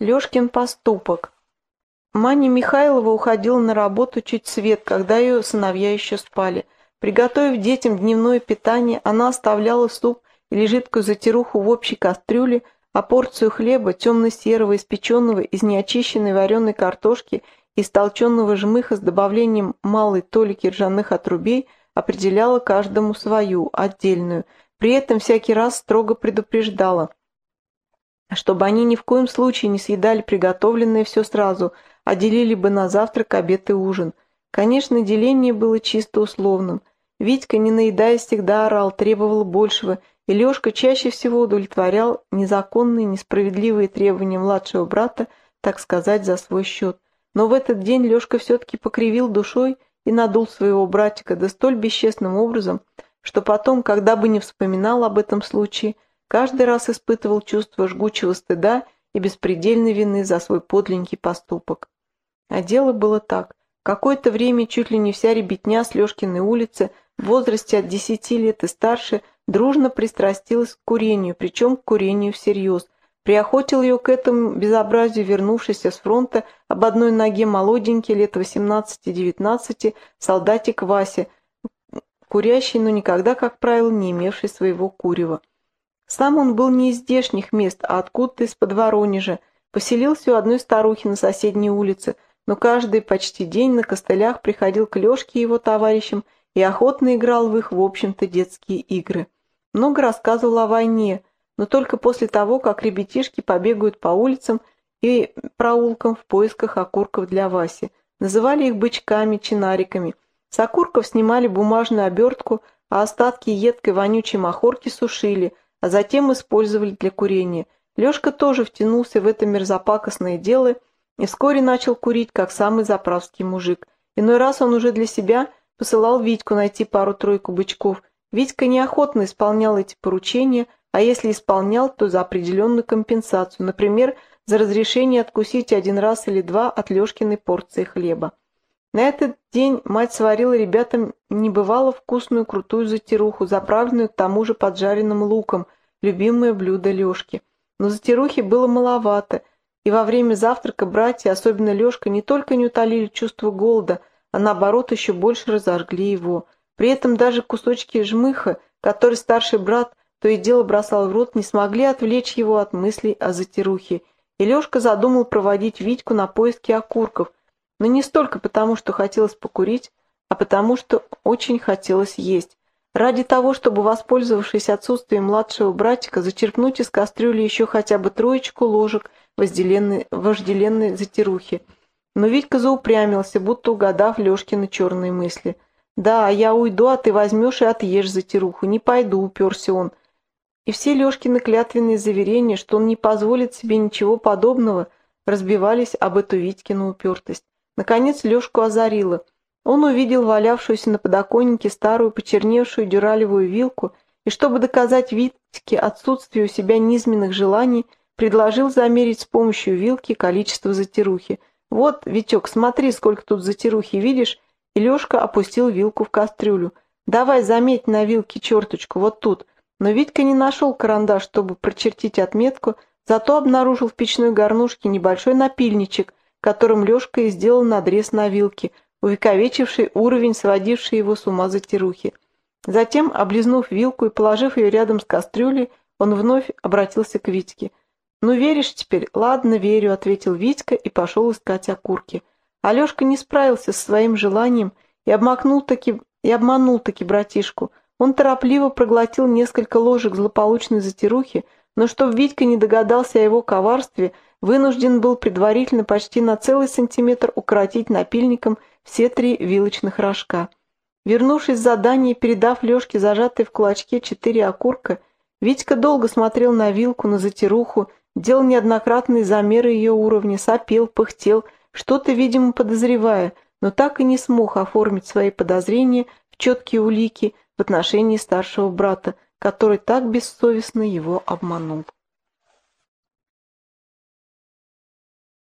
Лешкин поступок. Маня Михайлова уходила на работу чуть свет, когда ее сыновья еще спали. Приготовив детям дневное питание, она оставляла суп или жидкую затируху в общей кастрюле, а порцию хлеба, темно-серого, испеченного из неочищенной вареной картошки и столченного жмыха с добавлением малой толики ржаных отрубей определяла каждому свою, отдельную. При этом всякий раз строго предупреждала – чтобы они ни в коем случае не съедали приготовленное все сразу, а делили бы на завтрак, обед и ужин. Конечно, деление было чисто условным. Витька, не наедаясь, всегда орал, требовал большего, и Лешка чаще всего удовлетворял незаконные, несправедливые требования младшего брата, так сказать, за свой счет. Но в этот день Лешка все-таки покривил душой и надул своего братика, да столь бесчестным образом, что потом, когда бы не вспоминал об этом случае, каждый раз испытывал чувство жгучего стыда и беспредельной вины за свой подленький поступок. А дело было так. Какое-то время чуть ли не вся ребятня с Лешкиной улицы в возрасте от десяти лет и старше дружно пристрастилась к курению, причем к курению всерьез. Приохотил ее к этому безобразию вернувшийся с фронта об одной ноге молоденький, лет 18-19, солдатик Вася, курящий, но никогда, как правило, не имевший своего курева. Сам он был не из здешних мест, а откуда-то из-под Воронежа. Поселился у одной старухи на соседней улице, но каждый почти день на костылях приходил к Лешке и его товарищам и охотно играл в их, в общем-то, детские игры. Много рассказывал о войне, но только после того, как ребятишки побегают по улицам и проулкам в поисках окурков для Васи. Называли их бычками, чинариками. С окурков снимали бумажную обертку, а остатки едкой вонючей махорки сушили – а затем использовали для курения. Лешка тоже втянулся в это мерзопакостное дело и вскоре начал курить, как самый заправский мужик. Иной раз он уже для себя посылал Витьку найти пару-тройку бычков. Витька неохотно исполнял эти поручения, а если исполнял, то за определенную компенсацию, например, за разрешение откусить один раз или два от Лешкиной порции хлеба. На этот день мать сварила ребятам небывало вкусную крутую затируху, заправленную к тому же поджаренным луком, любимое блюдо Лешки. Но затирухи было маловато, и во время завтрака братья, особенно Лешка, не только не утолили чувство голода, а наоборот еще больше разожгли его. При этом даже кусочки жмыха, который старший брат то и дело бросал в рот, не смогли отвлечь его от мыслей о затирухе. И Лешка задумал проводить Витьку на поиски окурков, но не столько потому, что хотелось покурить, а потому, что очень хотелось есть. Ради того, чтобы, воспользовавшись отсутствием младшего братика, зачерпнуть из кастрюли еще хотя бы троечку ложек вожделенной, вожделенной затирухи. Но Витька заупрямился, будто угадав Лешкины черные мысли. «Да, я уйду, а ты возьмешь и отъешь затируху. Не пойду», — уперся он. И все Лешкины клятвенные заверения, что он не позволит себе ничего подобного, разбивались об эту Витькину упертость. Наконец Лешку озарило. Он увидел валявшуюся на подоконнике старую почерневшую дюралевую вилку и, чтобы доказать Витьке отсутствие у себя низменных желаний, предложил замерить с помощью вилки количество затирухи. «Вот, Витек, смотри, сколько тут затирухи, видишь?» И Лешка опустил вилку в кастрюлю. «Давай заметь на вилке черточку, вот тут». Но Витька не нашел карандаш, чтобы прочертить отметку, зато обнаружил в печной горнушке небольшой напильничек, которым Лешка и сделал надрез на вилке, увековечивший уровень, сводивший его с ума затирухи. Затем, облизнув вилку и положив ее рядом с кастрюлей, он вновь обратился к Витьке. «Ну, веришь теперь?» «Ладно, верю», — ответил Витька и пошел искать окурки. Алешка не справился со своим желанием и обмакнул таки и обманул таки братишку. Он торопливо проглотил несколько ложек злополучной затирухи, но чтоб Витька не догадался о его коварстве — вынужден был предварительно почти на целый сантиметр укоротить напильником все три вилочных рожка. Вернувшись с задания и передав Лешке зажатые в кулачке четыре окурка, Витька долго смотрел на вилку, на затируху, делал неоднократные замеры ее уровня, сопел, пыхтел, что-то, видимо, подозревая, но так и не смог оформить свои подозрения в четкие улики в отношении старшего брата, который так бессовестно его обманул.